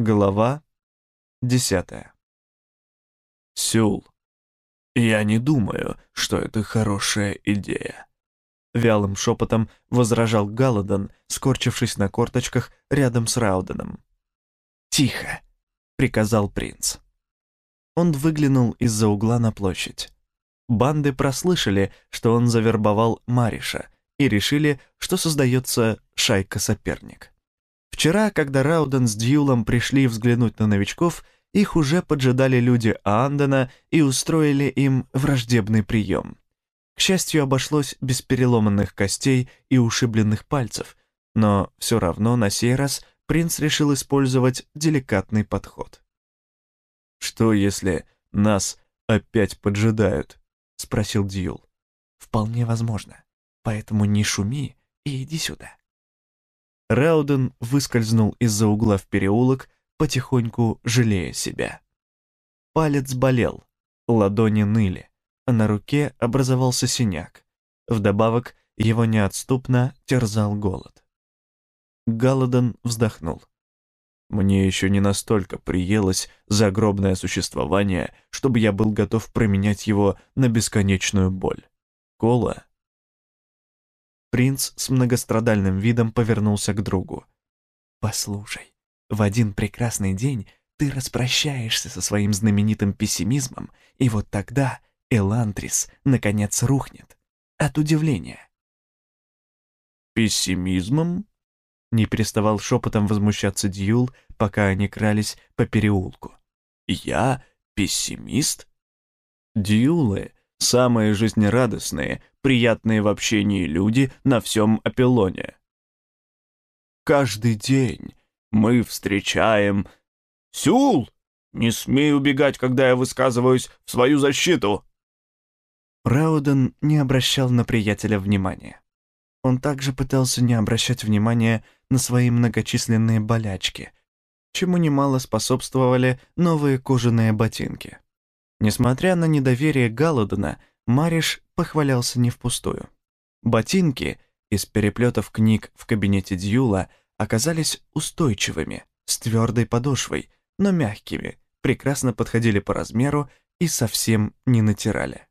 Глава десятая. Сюл, я не думаю, что это хорошая идея. Вялым шепотом возражал Галадон, скорчившись на корточках рядом с Рауденом. «Тихо!» — приказал принц. Он выглянул из-за угла на площадь. Банды прослышали, что он завербовал Мариша, и решили, что создается шайка-соперник. Вчера, когда Рауден с Дьюлом пришли взглянуть на новичков, их уже поджидали люди Аандена и устроили им враждебный прием. К счастью, обошлось без переломанных костей и ушибленных пальцев, но все равно на сей раз принц решил использовать деликатный подход. «Что, если нас опять поджидают?» — спросил Дьюл. «Вполне возможно, поэтому не шуми и иди сюда». Рауден выскользнул из-за угла в переулок, потихоньку жалея себя. Палец болел, ладони ныли, а на руке образовался синяк. Вдобавок его неотступно терзал голод. Галадон вздохнул. «Мне еще не настолько приелось загробное существование, чтобы я был готов променять его на бесконечную боль. Кола Принц с многострадальным видом повернулся к другу. «Послушай, в один прекрасный день ты распрощаешься со своим знаменитым пессимизмом, и вот тогда Элантрис наконец рухнет. От удивления». «Пессимизмом?» Не переставал шепотом возмущаться Дьюл, пока они крались по переулку. «Я пессимист?» Дьюлы самые жизнерадостные, приятные в общении люди на всем Апеллоне. Каждый день мы встречаем... «Сюл! Не смей убегать, когда я высказываюсь в свою защиту!» Рауден не обращал на приятеля внимания. Он также пытался не обращать внимания на свои многочисленные болячки, чему немало способствовали новые кожаные ботинки. Несмотря на недоверие Галадона, Мариш похвалялся не впустую. Ботинки из переплетов книг в кабинете Дьюла оказались устойчивыми, с твердой подошвой, но мягкими, прекрасно подходили по размеру и совсем не натирали.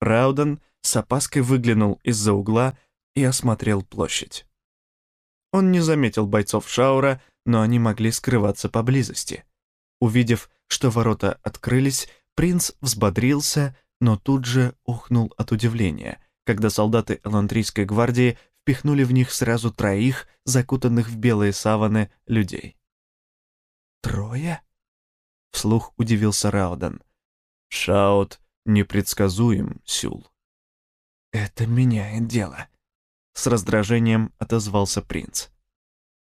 Рауден с опаской выглянул из-за угла и осмотрел площадь. Он не заметил бойцов Шаура, но они могли скрываться поблизости. Увидев, что ворота открылись, Принц взбодрился, но тут же ухнул от удивления, когда солдаты Эландрийской гвардии впихнули в них сразу троих, закутанных в белые саваны, людей. «Трое?» — вслух удивился Раудан. «Шаут непредсказуем, Сюл». «Это меняет дело», — с раздражением отозвался принц.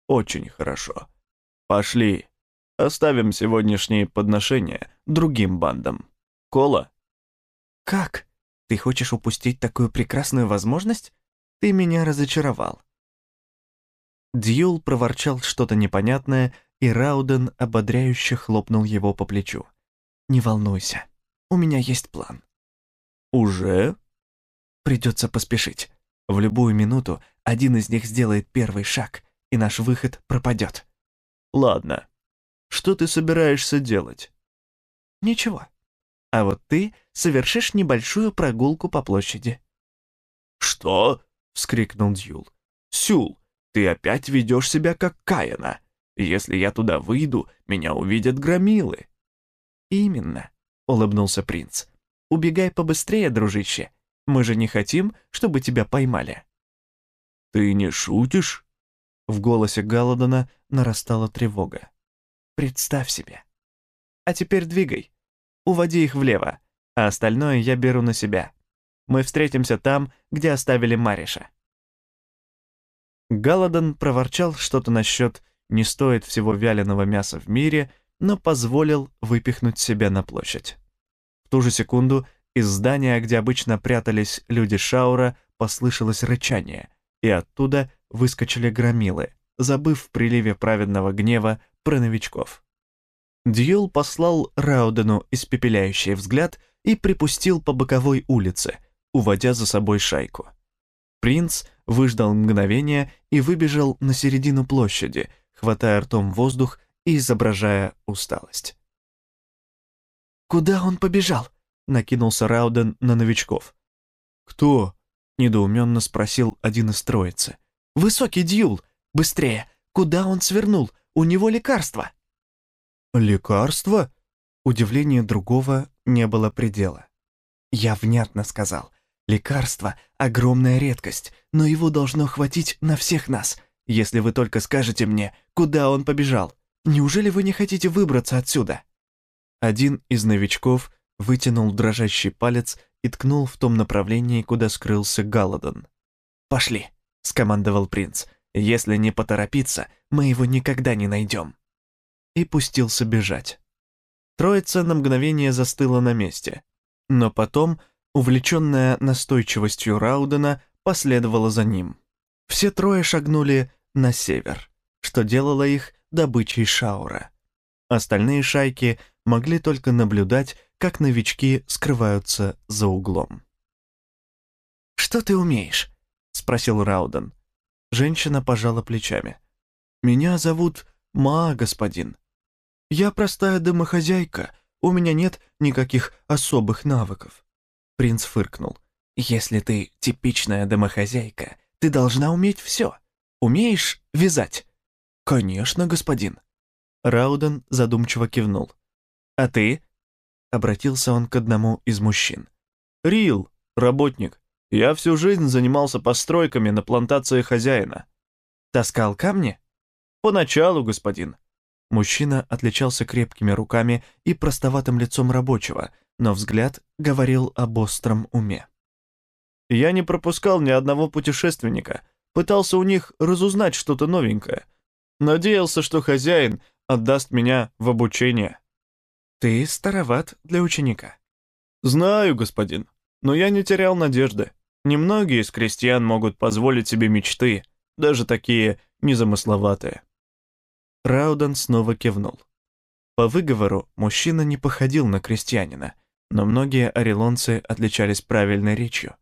«Очень хорошо. Пошли». Оставим сегодняшние подношения другим бандам. Кола?» «Как? Ты хочешь упустить такую прекрасную возможность? Ты меня разочаровал». Дьюл проворчал что-то непонятное, и Рауден ободряюще хлопнул его по плечу. «Не волнуйся, у меня есть план». «Уже?» «Придется поспешить. В любую минуту один из них сделает первый шаг, и наш выход пропадет». «Ладно, что ты собираешься делать?» «Ничего. А вот ты совершишь небольшую прогулку по площади». «Что?» — вскрикнул Дьюл. «Сюл, ты опять ведешь себя как Каина. Если я туда выйду, меня увидят громилы». «Именно», — улыбнулся принц. «Убегай побыстрее, дружище. Мы же не хотим, чтобы тебя поймали». «Ты не шутишь?» В голосе Галадона нарастала тревога. Представь себе. А теперь двигай. Уводи их влево, а остальное я беру на себя. Мы встретимся там, где оставили Мариша. Галадон проворчал что-то насчет «не стоит всего вяленого мяса в мире», но позволил выпихнуть себя на площадь. В ту же секунду из здания, где обычно прятались люди Шаура, послышалось рычание, и оттуда выскочили громилы, забыв в приливе праведного гнева про новичков. Дьюл послал Раудену испепеляющий взгляд и припустил по боковой улице, уводя за собой шайку. Принц выждал мгновение и выбежал на середину площади, хватая ртом воздух и изображая усталость. «Куда он побежал?» — накинулся Рауден на новичков. «Кто?» — недоуменно спросил один из троицы. «Высокий Дьюл! Быстрее! Куда он свернул? У него лекарство!» «Лекарство?» Удивление другого не было предела. «Я внятно сказал. Лекарство — огромная редкость, но его должно хватить на всех нас, если вы только скажете мне, куда он побежал. Неужели вы не хотите выбраться отсюда?» Один из новичков вытянул дрожащий палец и ткнул в том направлении, куда скрылся Галадон. «Пошли», — скомандовал принц. «Если не поторопиться, мы его никогда не найдем». И пустился бежать. Троица на мгновение застыла на месте, но потом, увлеченная настойчивостью Раудена, последовала за ним. Все трое шагнули на север, что делало их добычей Шаура. Остальные шайки могли только наблюдать, как новички скрываются за углом. «Что ты умеешь?» — спросил Рауден. Женщина пожала плечами. «Меня зовут Ма, господин. Я простая домохозяйка, у меня нет никаких особых навыков». Принц фыркнул. «Если ты типичная домохозяйка, ты должна уметь все. Умеешь вязать?» «Конечно, господин». Рауден задумчиво кивнул. «А ты?» — обратился он к одному из мужчин. «Рил, работник. Я всю жизнь занимался постройками на плантации хозяина». «Таскал камни?» «Поначалу, господин». Мужчина отличался крепкими руками и простоватым лицом рабочего, но взгляд говорил об остром уме. «Я не пропускал ни одного путешественника, пытался у них разузнать что-то новенькое. Надеялся, что хозяин отдаст меня в обучение». «Ты староват для ученика». «Знаю, господин, но я не терял надежды. Немногие из крестьян могут позволить себе мечты, даже такие незамысловатые». Рауден снова кивнул. По выговору мужчина не походил на крестьянина, но многие орелонцы отличались правильной речью.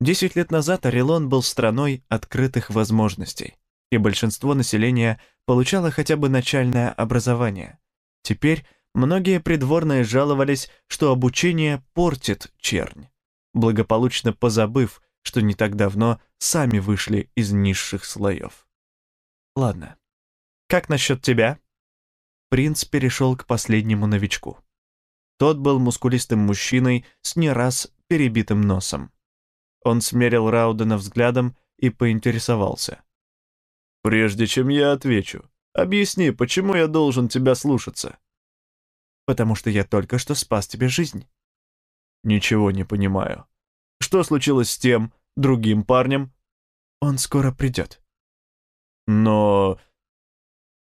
Десять лет назад Орелон был страной открытых возможностей, и большинство населения получало хотя бы начальное образование. Теперь многие придворные жаловались, что обучение портит чернь, благополучно позабыв, что не так давно сами вышли из низших слоев. Ладно, как насчет тебя?» Принц перешел к последнему новичку. Тот был мускулистым мужчиной с не раз перебитым носом. Он смерил Раудена взглядом и поинтересовался. «Прежде чем я отвечу, объясни, почему я должен тебя слушаться?» «Потому что я только что спас тебе жизнь». «Ничего не понимаю. Что случилось с тем, другим парнем?» «Он скоро придет». «Но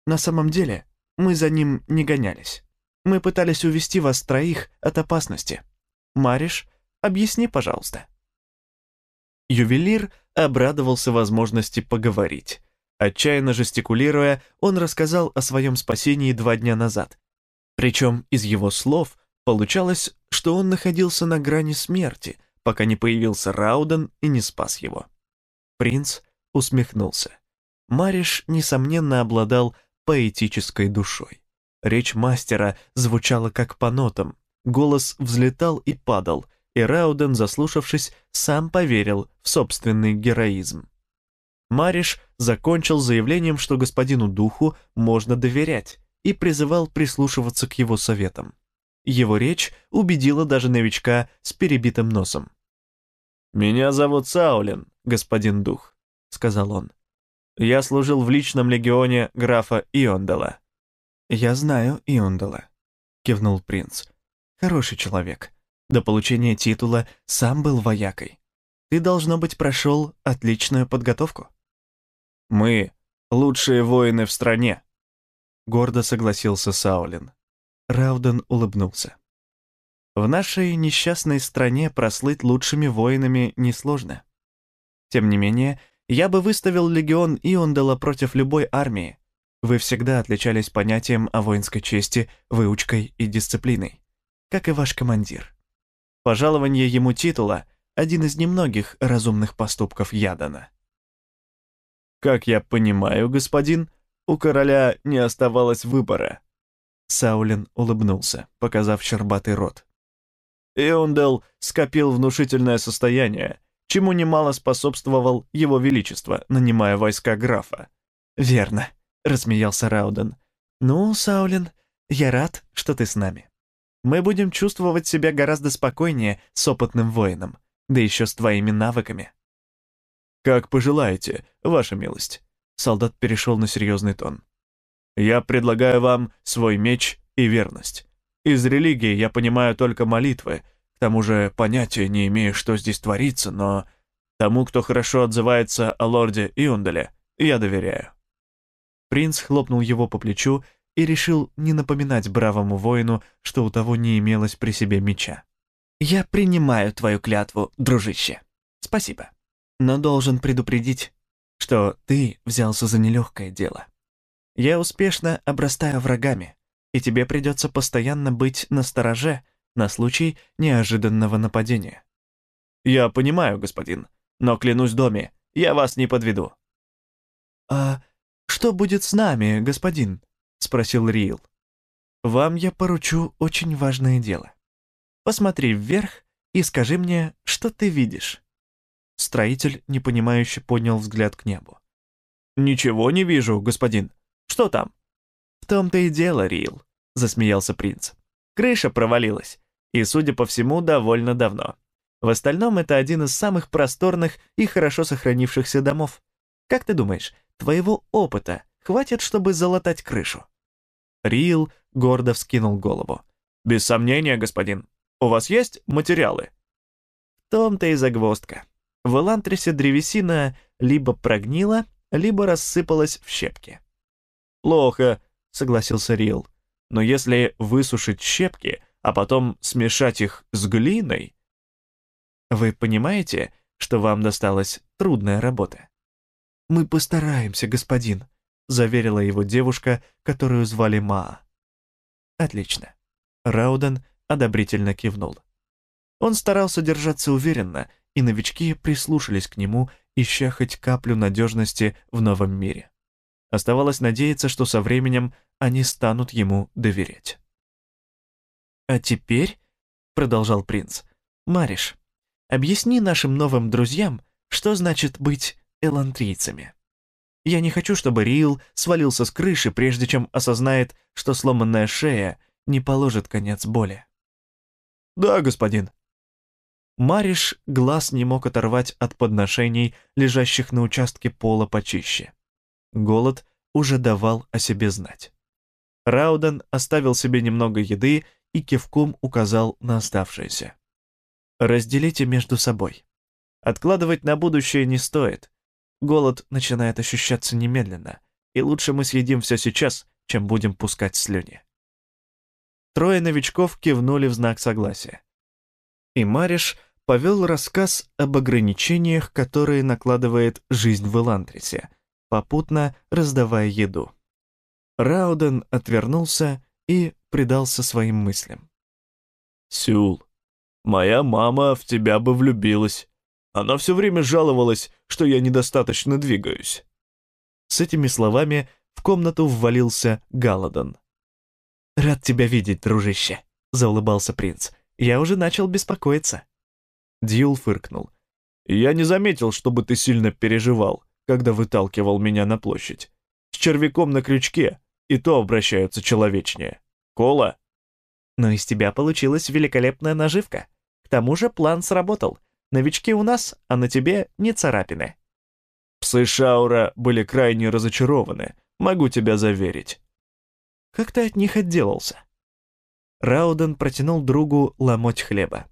на самом деле, мы за ним не гонялись. Мы пытались увести вас троих от опасности. Мариш, объясни, пожалуйста». Ювелир обрадовался возможности поговорить. Отчаянно жестикулируя, он рассказал о своем спасении два дня назад. Причем из его слов получалось, что он находился на грани смерти, пока не появился Рауден и не спас его. Принц усмехнулся. Мариш, несомненно, обладал поэтической душой. Речь мастера звучала как по нотам, голос взлетал и падал, и Рауден, заслушавшись, сам поверил в собственный героизм. Мариш закончил заявлением, что господину духу можно доверять, и призывал прислушиваться к его советам. Его речь убедила даже новичка с перебитым носом. «Меня зовут Саулин, господин дух», — сказал он. Я служил в личном легионе графа Иондела». «Я знаю Иондела», — кивнул принц. «Хороший человек. До получения титула сам был воякой. Ты, должно быть, прошел отличную подготовку». «Мы — лучшие воины в стране», — гордо согласился Саулин. Рауден улыбнулся. «В нашей несчастной стране прослыть лучшими воинами несложно. Тем не менее, я бы выставил легион Иондела против любой армии. Вы всегда отличались понятием о воинской чести, выучкой и дисциплиной, как и ваш командир. Пожалование ему титула — один из немногих разумных поступков Ядана. «Как я понимаю, господин, У короля не оставалось выбора. Саулин улыбнулся, показав щербатый рот. Иондел скопил внушительное состояние, чему немало способствовал его величество, нанимая войска графа. «Верно», — рассмеялся Рауден. «Ну, Саулин, я рад, что ты с нами. Мы будем чувствовать себя гораздо спокойнее с опытным воином, да еще с твоими навыками». «Как пожелаете, ваша милость», — солдат перешел на серьезный тон. «Я предлагаю вам свой меч и верность. Из религии я понимаю только молитвы, к тому же понятия не имею, что здесь творится, но тому, кто хорошо отзывается о лорде Ионделе, я доверяю». Принц хлопнул его по плечу и решил не напоминать бравому воину, что у того не имелось при себе меча. «Я принимаю твою клятву, дружище. Спасибо. Но должен предупредить, что ты взялся за нелегкое дело. Я успешно обрастаю врагами, и тебе придется постоянно быть на стороже на случай неожиданного нападения». «Я понимаю, господин, но клянусь доме, я вас не подведу». «А что будет с нами, господин?» — спросил Риил. «Вам я поручу очень важное дело. Посмотри вверх и скажи мне, что ты видишь». Строитель, непонимающе, поднял взгляд к небу. «Ничего не вижу, господин. Что там?» «В том-то и дело, Риил», — засмеялся принц. «Крыша провалилась, и, судя по всему, довольно давно. В остальном это один из самых просторных и хорошо сохранившихся домов. Как ты думаешь, твоего опыта хватит, чтобы залатать крышу?» Рил гордо вскинул голову. «Без сомнения, господин. У вас есть материалы?» «В том-то и загвоздка. В Элантрисе древесина либо прогнила, либо рассыпалась в щепки». «Плохо», — согласился Рил. «Но если высушить щепки, а потом смешать их с глиной...» «Вы понимаете, что вам досталась трудная работа?» «Мы постараемся, господин», — заверила его девушка, которую звали Маа. «Отлично». Рауден одобрительно кивнул. Он старался держаться уверенно, и новички прислушались к нему, ища хоть каплю надежности в новом мире. Оставалось надеяться, что со временем они станут ему доверять. «А теперь», — продолжал принц, — «Мариш, объясни нашим новым друзьям, что значит быть элантрийцами. Я не хочу, чтобы Рил свалился с крыши, прежде чем осознает, что сломанная шея не положит конец боли. «Да, господин». Мариш глаз не мог оторвать от подношений, лежащих на участке пола почище. Голод уже давал о себе знать. Рауден оставил себе немного еды и кивком указал на оставшееся. «Разделите между собой. Откладывать на будущее не стоит. Голод начинает ощущаться немедленно, и лучше мы съедим все сейчас, чем будем пускать слюни. Трое новичков кивнули в знак согласия. И Мариш повел рассказ об ограничениях, которые накладывает жизнь в Элантрисе, попутно раздавая еду. Рауден отвернулся и предался своим мыслям. «Сюл, моя мама в тебя бы влюбилась. Она все время жаловалась, что я недостаточно двигаюсь». С этими словами в комнату ввалился Галадон. «Рад тебя видеть, дружище», — заулыбался принц. «Я уже начал беспокоиться». Дьюл фыркнул. «Я не заметил, чтобы ты сильно переживал, когда выталкивал меня на площадь. С червяком на крючке, и то обращаются человечнее. Кола?» «Но из тебя получилась великолепная наживка. К тому же план сработал. Новички у нас, а на тебе не царапины». Псы Шаура были крайне разочарованы, могу тебя заверить. «Как ты от них отделался?» Рауден протянул другу ломоть хлеба.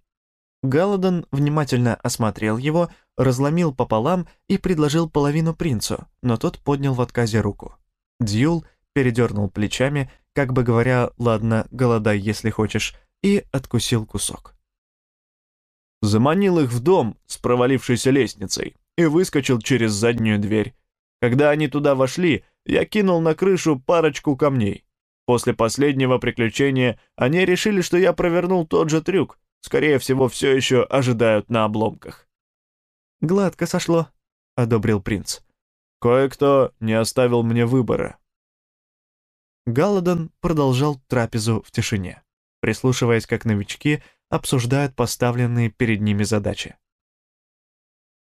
Галадон внимательно осмотрел его, разломил пополам и предложил половину принцу, но тот поднял в отказе руку. Дьюл передернул плечами, как бы говоря, «Ладно, голодай, если хочешь», и откусил кусок заманил их в дом с провалившейся лестницей и выскочил через заднюю дверь. Когда они туда вошли, я кинул на крышу парочку камней. После последнего приключения они решили, что я провернул тот же трюк. Скорее всего, все еще ожидают на обломках. «Гладко сошло», — одобрил принц. «Кое-кто не оставил мне выбора. Галадон продолжал трапезу в тишине, прислушиваясь, как новички обсуждают поставленные перед ними задачи.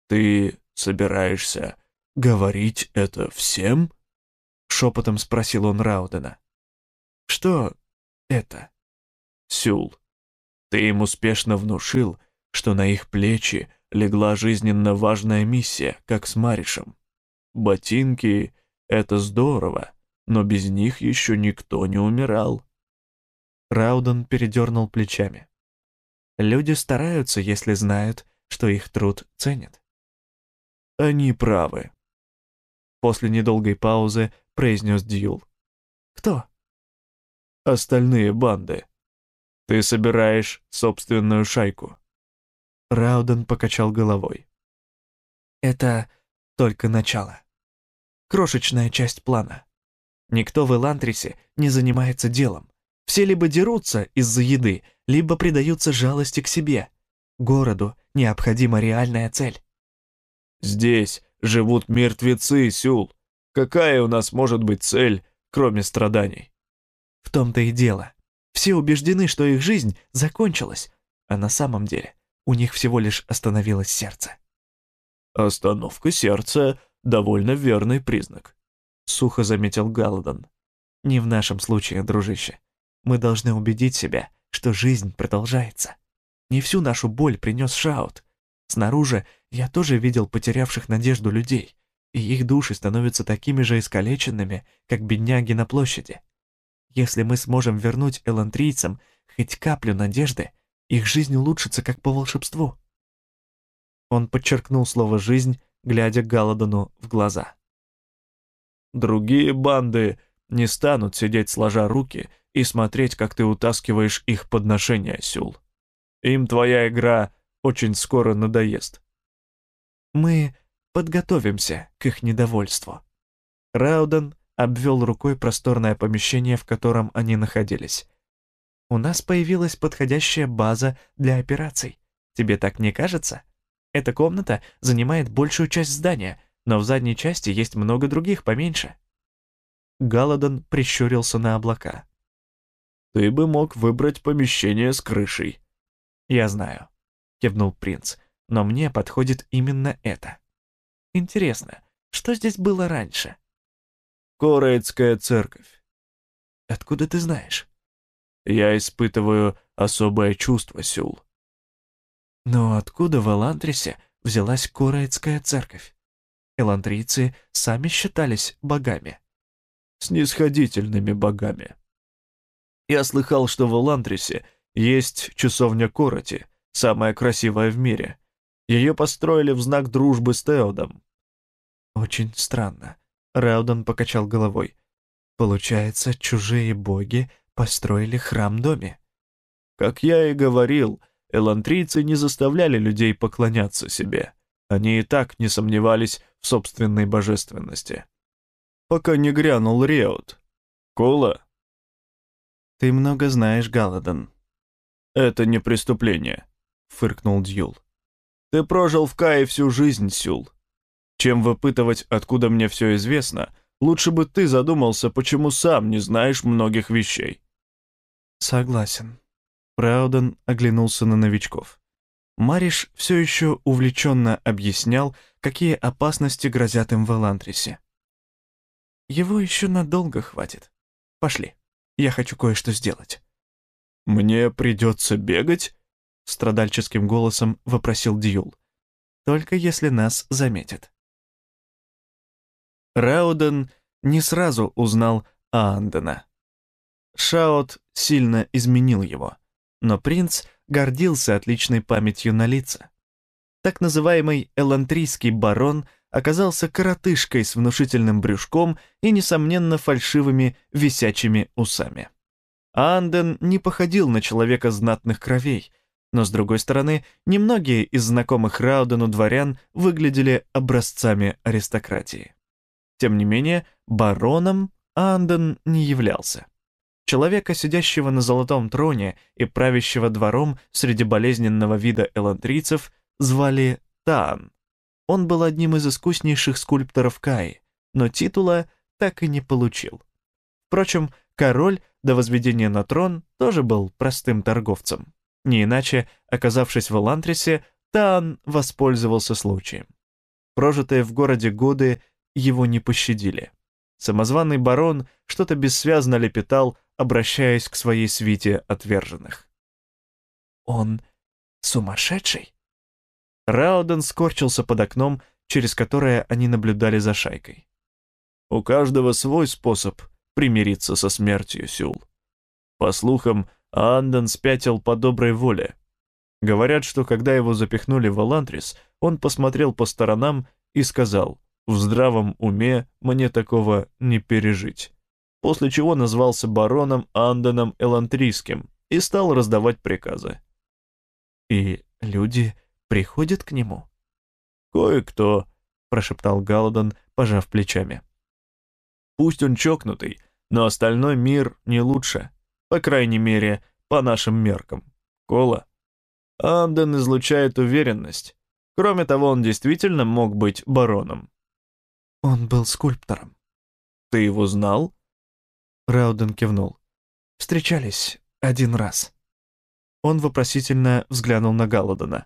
«Ты собираешься говорить это всем?» — шепотом спросил он Раудена. «Что это?» «Сюл, ты им успешно внушил, что на их плечи легла жизненно важная миссия, как с Маришем. Ботинки — это здорово, но без них еще никто не умирал. Рауден передернул плечами. Люди стараются, если знают, что их труд ценят. Они правы. После недолгой паузы произнес Дьюл. Кто? Остальные банды. Ты собираешь собственную шайку. Рауден покачал головой. Это только начало. Крошечная часть плана. Никто в Элантрисе не занимается делом. Все либо дерутся из-за еды, либо предаются жалости к себе. Городу необходима реальная цель. Здесь живут мертвецы, Сюл. Какая у нас может быть цель, кроме страданий? В том-то и дело. Все убеждены, что их жизнь закончилась, а на самом деле у них всего лишь остановилось сердце. Остановка сердца — довольно верный признак сухо заметил Галадон. «Не в нашем случае, дружище. Мы должны убедить себя, что жизнь продолжается. Не всю нашу боль принес Шаут. Снаружи я тоже видел потерявших надежду людей, и их души становятся такими же искалеченными, как бедняги на площади. Если мы сможем вернуть элантрийцам хоть каплю надежды, их жизнь улучшится как по волшебству». Он подчеркнул слово «жизнь», глядя Галадону в глаза. Другие банды не станут сидеть сложа руки и смотреть, как ты утаскиваешь их подношения, Сюл. Им твоя игра очень скоро надоест. Мы подготовимся к их недовольству. Рауден обвел рукой просторное помещение, в котором они находились. У нас появилась подходящая база для операций. Тебе так не кажется? Эта комната занимает большую часть здания — но в задней части есть много других поменьше. Галадон прищурился на облака. «Ты бы мог выбрать помещение с крышей». «Я знаю», — кивнул принц, — «но мне подходит именно это. Интересно, что здесь было раньше?» «Короицкая церковь». «Откуда ты знаешь?» «Я испытываю особое чувство, Сюл». «Но откуда в Эландрисе взялась Короицкая церковь?» Эландрийцы сами считались богами. Снисходительными богами. Я слыхал, что в Эландрисе есть часовня Короти, самая красивая в мире. Ее построили в знак дружбы с Теодом. Очень странно. Раудон покачал головой. Получается, чужие боги построили храм-доме. Как я и говорил, элантрийцы не заставляли людей поклоняться себе. Они и так не сомневались в собственной божественности. Пока не грянул Реут. Кола? Ты много знаешь, Галадон. Это не преступление, фыркнул Дьюл. Ты прожил в Кае всю жизнь, Сюл. Чем выпытывать, откуда мне все известно, лучше бы ты задумался, почему сам не знаешь многих вещей. Согласен. Прауден оглянулся на новичков. Мариш все еще увлеченно объяснял, какие опасности грозят им в Элантрисе. «Его еще надолго хватит. Пошли, я хочу кое-что сделать». «Мне придется бегать?» — страдальческим голосом вопросил Дьюл. «Только если нас заметят». Рауден не сразу узнал Аандена. Шаот сильно изменил его, но принц — гордился отличной памятью на лица. Так называемый элантрийский барон оказался коротышкой с внушительным брюшком и, несомненно, фальшивыми висячими усами. Анден не походил на человека знатных кровей, но, с другой стороны, немногие из знакомых Раудену дворян выглядели образцами аристократии. Тем не менее, бароном Анден не являлся. Человека, сидящего на золотом троне и правящего двором среди болезненного вида элантрийцев, звали Таан. Он был одним из искуснейших скульпторов Каи, но титула так и не получил. Впрочем, король до возведения на трон тоже был простым торговцем. Не иначе, оказавшись в Элантрисе, Таан воспользовался случаем. Прожитые в городе годы его не пощадили. Самозваный барон что-то бессвязно лепетал, обращаясь к своей свите отверженных. «Он сумасшедший?» Рауден скорчился под окном, через которое они наблюдали за шайкой. «У каждого свой способ примириться со смертью, Сюл. По слухам, Анден спятил по доброй воле. Говорят, что когда его запихнули в Алантрис, он посмотрел по сторонам и сказал, «В здравом уме мне такого не пережить». После чего назвался бароном Анденом Элантрийским и стал раздавать приказы. «И люди приходят к нему?» «Кое-кто», — прошептал Галадон, пожав плечами. «Пусть он чокнутый, но остальной мир не лучше, по крайней мере, по нашим меркам. Кола, Анден излучает уверенность. Кроме того, он действительно мог быть бароном. Он был скульптором. Ты его знал? Рауден кивнул. Встречались один раз. Он вопросительно взглянул на Галладона.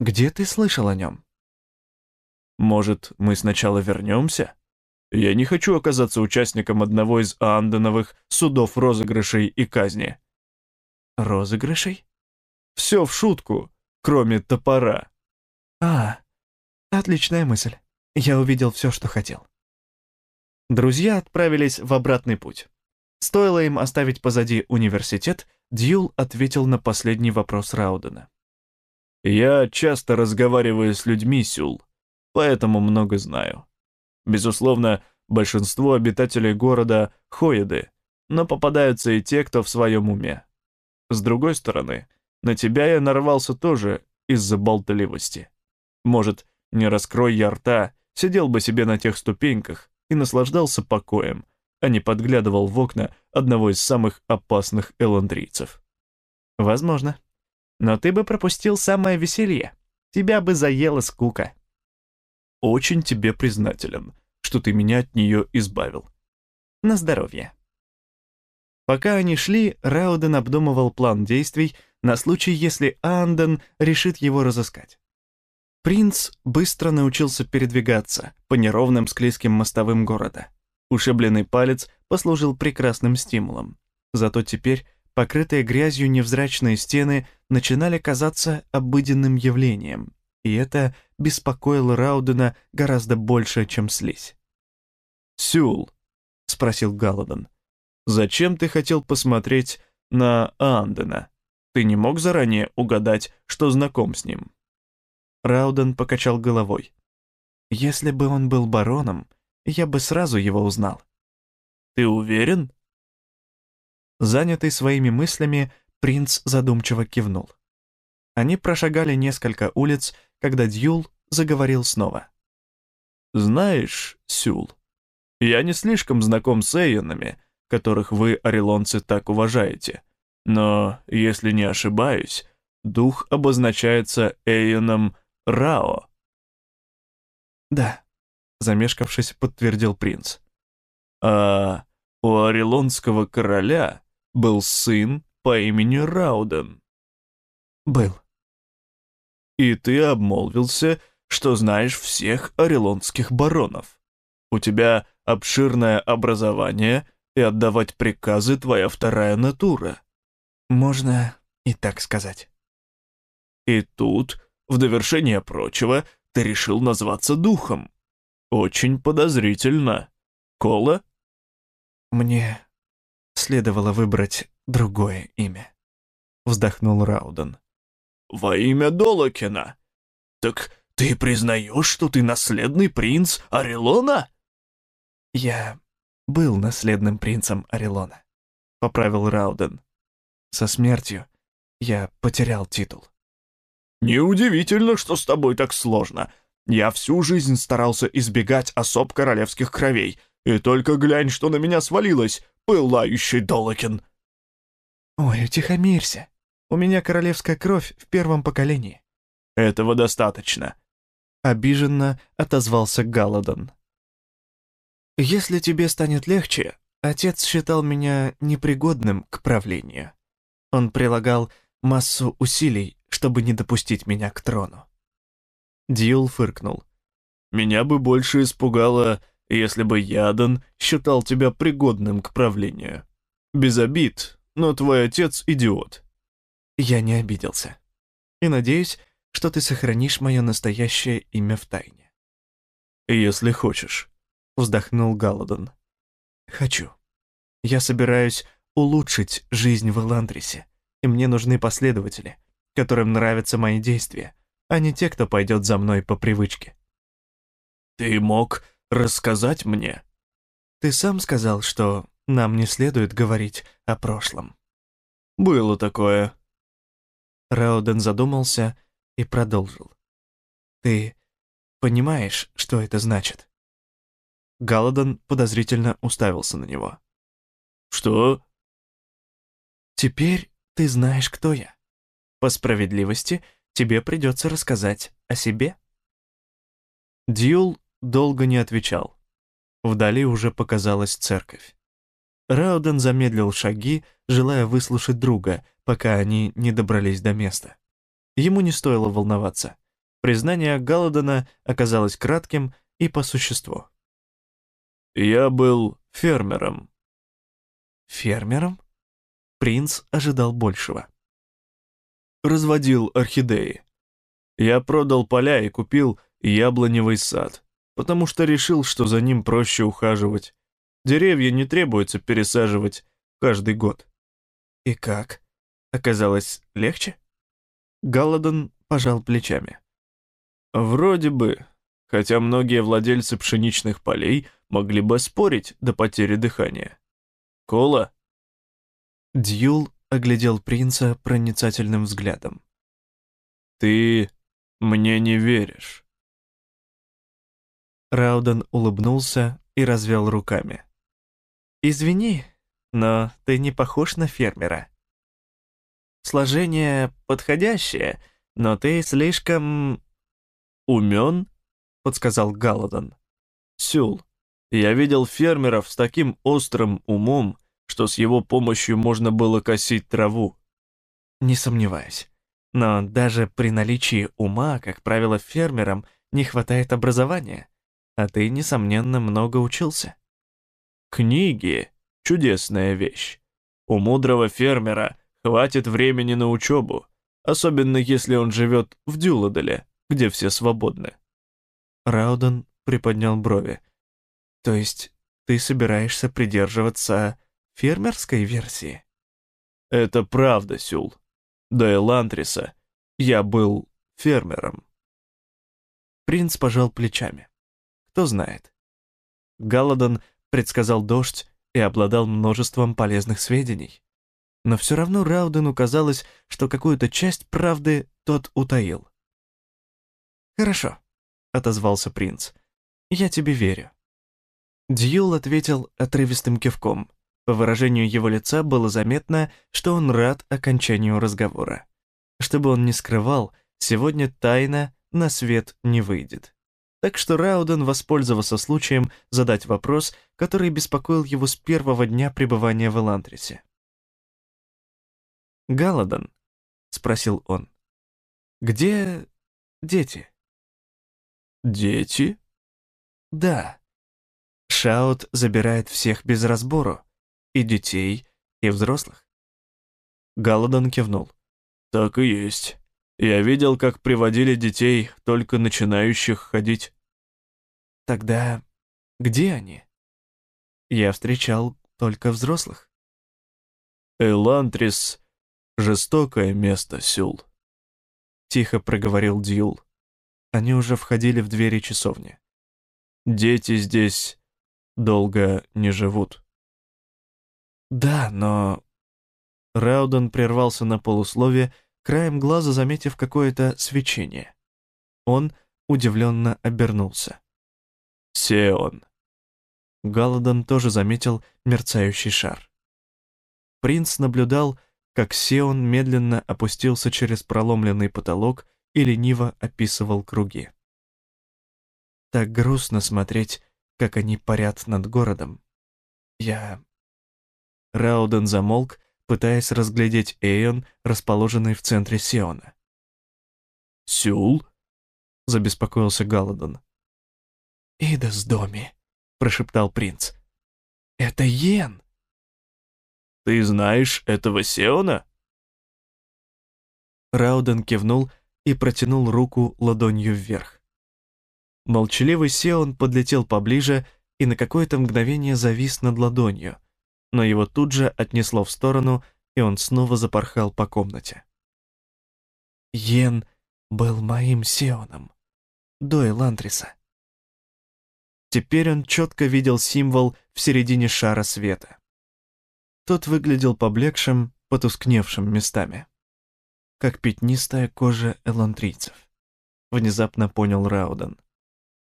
«Где ты слышал о нем?» «Может, мы сначала вернемся? Я не хочу оказаться участником одного из Анденовых судов розыгрышей и казни». «Розыгрышей?» Все в шутку, кроме топора. А, отличная мысль. Я увидел все, что хотел. Друзья отправились в обратный путь. Стоило им оставить позади университет, Дьюл ответил на последний вопрос Раудена. «Я часто разговариваю с людьми, Сюл, поэтому много знаю. Безусловно, большинство обитателей города — хоиды, но попадаются и те, кто в своем уме. С другой стороны, на тебя я нарвался тоже из-за болтливости. Может, не раскрой я рта, сидел бы себе на тех ступеньках и наслаждался покоем, а не подглядывал в окна одного из самых опасных эландрийцев. Возможно. Но ты бы пропустил самое веселье. Тебя бы заела скука. Очень тебе признателен, что ты меня от нее избавил. На здоровье. Пока они шли, Рауден обдумывал план действий, на случай, если Анден решит его разыскать. Принц быстро научился передвигаться по неровным склизким мостовым города. Ушибленный палец послужил прекрасным стимулом. Зато теперь покрытые грязью невзрачные стены начинали казаться обыденным явлением, и это беспокоило Раудена гораздо больше, чем слизь. «Сюл», — спросил Галадон, — «зачем ты хотел посмотреть на Андена?» Ты не мог заранее угадать, что знаком с ним?» Рауден покачал головой. «Если бы он был бароном, я бы сразу его узнал». «Ты уверен?» Занятый своими мыслями, принц задумчиво кивнул. Они прошагали несколько улиц, когда Дьюл заговорил снова. «Знаешь, Сюл, я не слишком знаком с Эйонами, которых вы, орелонцы, так уважаете. Но, если не ошибаюсь, дух обозначается Эйоном Рао. Да, замешкавшись, подтвердил принц. А у Орелонского короля был сын по имени Рауден. Был. И ты обмолвился, что знаешь всех орелонских баронов. У тебя обширное образование, и отдавать приказы твоя вторая натура. Можно и так сказать. И тут, в довершение прочего, ты решил назваться духом. Очень подозрительно. Кола? Мне следовало выбрать другое имя. Вздохнул Рауден. Во имя Долокина. Так ты признаешь, что ты наследный принц Орелона? Я был наследным принцем Орелона, поправил Рауден. Со смертью я потерял титул. Неудивительно, что с тобой так сложно. Я всю жизнь старался избегать особ королевских кровей, и только глянь, что на меня свалилось, пылающий Долокин. Ой, утихомирься. У меня королевская кровь в первом поколении. Этого достаточно. Обиженно отозвался Галадон. Если тебе станет легче, Отец считал меня непригодным к правлению. Он прилагал массу усилий, чтобы не допустить меня к трону. Дьюл фыркнул. «Меня бы больше испугало, если бы Ядан считал тебя пригодным к правлению. Без обид, но твой отец идиот». Я не обиделся. И надеюсь, что ты сохранишь мое настоящее имя в тайне. «Если хочешь», — вздохнул Галадон. «Хочу. Я собираюсь улучшить жизнь в Эландрисе, и мне нужны последователи, которым нравятся мои действия, а не те, кто пойдет за мной по привычке. «Ты мог рассказать мне?» «Ты сам сказал, что нам не следует говорить о прошлом». «Было такое». Рауден задумался и продолжил. «Ты понимаешь, что это значит?» Галадон подозрительно уставился на него. «Что?» «Теперь ты знаешь, кто я. По справедливости — тебе придется рассказать о себе». Дьюл долго не отвечал. Вдали уже показалась церковь. Рауден замедлил шаги, желая выслушать друга, пока они не добрались до места. Ему не стоило волноваться. Признание Галадона оказалось кратким и по существу. «Я был фермером». «Фермером?» Принц ожидал большего разводил орхидеи. Я продал поля и купил яблоневый сад, потому что решил, что за ним проще ухаживать. Деревья не требуется пересаживать каждый год. И как? Оказалось легче? Галладон пожал плечами. Вроде бы, хотя многие владельцы пшеничных полей могли бы спорить до потери дыхания. Кола? Дьюл оглядел принца проницательным взглядом. «Ты мне не веришь». Рауден улыбнулся и развел руками. «Извини, но ты не похож на фермера. Сложение подходящее, но ты слишком...» «Умен?» — подсказал Галадон. «Сюл, я видел фермеров с таким острым умом, что с его помощью можно было косить траву. Не сомневаюсь. Но даже при наличии ума, как правило, фермерам не хватает образования, а ты, несомненно, много учился. Книги — чудесная вещь. У мудрого фермера хватит времени на учебу, особенно если он живет в Дюладеле, где все свободны. Рауден приподнял брови. То есть ты собираешься придерживаться фермерской версии. Это правда, Сюл. До Элантриса я был фермером. Принц пожал плечами. Кто знает. Галадон предсказал дождь и обладал множеством полезных сведений. Но все равно Раудену казалось, что какую-то часть правды тот утаил. «Хорошо», — отозвался принц. «Я тебе верю». Дьюл ответил отрывистым кивком. По выражению его лица было заметно, что он рад окончанию разговора. Что бы он ни скрывал, сегодня тайна на свет не выйдет. Так что Рауден воспользовался случаем задать вопрос, который беспокоил его с первого дня пребывания в Элантрисе. «Галадон?» — спросил он. «Где дети?» «Дети?» «Да. Шаут забирает всех без разбору. И детей, и взрослых. Галадон кивнул. Так и есть. Я видел, как приводили детей, только начинающих ходить. Тогда где они? Я встречал только взрослых. Элантрис — жестокое место, Сюл. Тихо проговорил Дьюл. Они уже входили в двери часовни. Дети здесь долго не живут. «Да, но...» Рауден прервался на полусловие, краем глаза заметив какое-то свечение. Он удивленно обернулся. «Сеон». Галадон тоже заметил мерцающий шар. Принц наблюдал, как Сеон медленно опустился через проломленный потолок и лениво описывал круги. Так грустно смотреть, как они парят над городом. Я Рауден замолк, пытаясь разглядеть Эйон, расположенный в центре Сиона. «Сюл?» — забеспокоился Галадон. «Ида с доме», — прошептал принц. «Это Йен!» «Ты знаешь этого Сиона?» Рауден кивнул и протянул руку ладонью вверх. Молчаливый Сеон подлетел поближе и на какое-то мгновение завис над ладонью, но его тут же отнесло в сторону, и он снова запорхал по комнате. Йен был моим Сеоном, до Элантриса. Теперь он четко видел символ в середине шара света. Тот выглядел поблекшим, потускневшим местами. Как пятнистая кожа элантрийцев. Внезапно понял Рауден.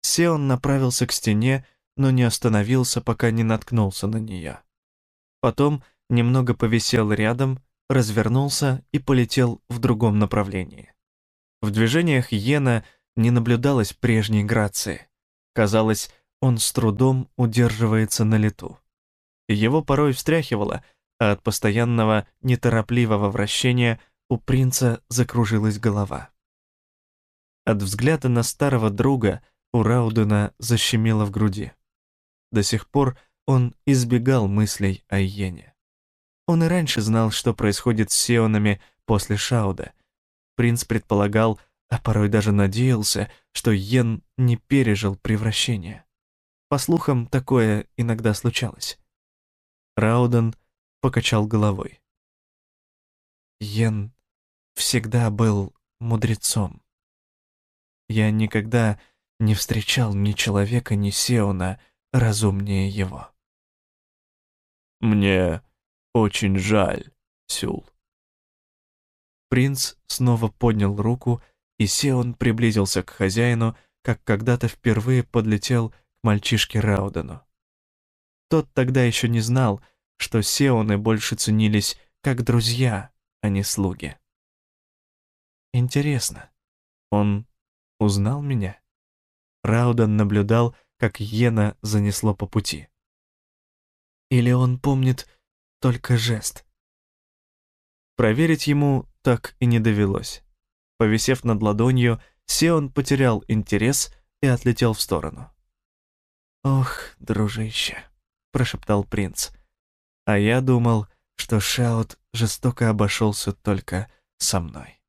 Сеон направился к стене, но не остановился, пока не наткнулся на нее. Потом немного повисел рядом, развернулся и полетел в другом направлении. В движениях Йена не наблюдалось прежней грации. Казалось, он с трудом удерживается на лету. Его порой встряхивало, а от постоянного неторопливого вращения у принца закружилась голова. От взгляда на старого друга у Раудена защемило в груди. До сих пор он избегал мыслей о Йене. Он и раньше знал, что происходит с Сионами после Шауда. Принц предполагал, а порой даже надеялся, что Йен не пережил превращение. По слухам, такое иногда случалось. Рауден покачал головой. Йен всегда был мудрецом. Я никогда не встречал ни человека, ни Сеуна разумнее его. «Мне очень жаль, Сюл». Принц снова поднял руку, и Сеун приблизился к хозяину, как когда-то впервые подлетел мальчишке Раудену. Тот тогда еще не знал, что сеоны больше ценились как друзья, а не слуги. Интересно, он узнал меня? Рауден наблюдал, как Йена занесло по пути. Или он помнит только жест? Проверить ему так и не довелось. Повисев над ладонью, Сеон потерял интерес и отлетел в сторону. «Ох, дружище», — прошептал принц. «А я думал, что Шаут жестоко обошелся только со мной».